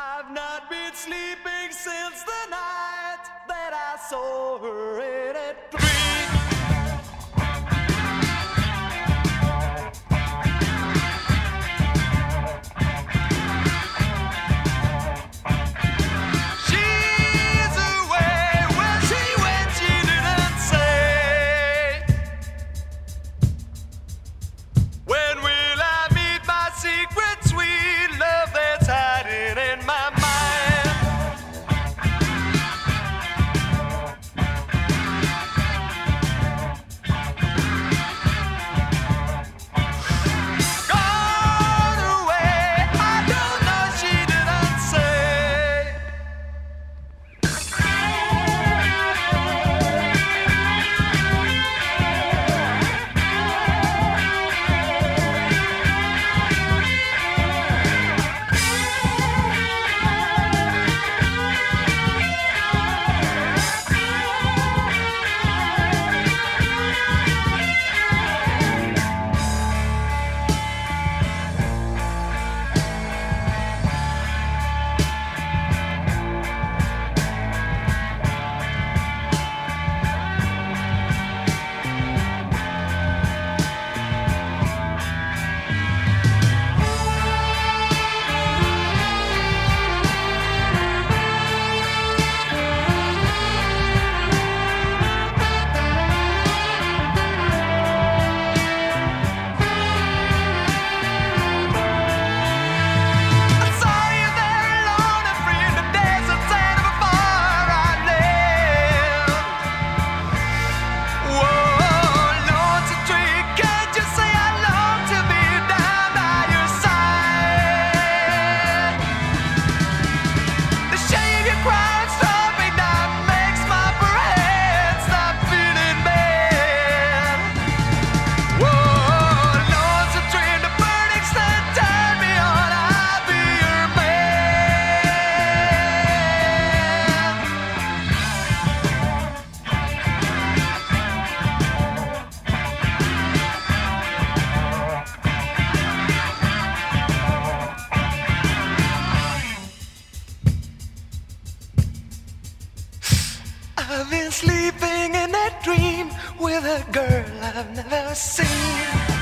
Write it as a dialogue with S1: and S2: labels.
S1: I've not been sleeping since the night that I saw her in it. I've been sleeping in a dream with a girl I've never seen.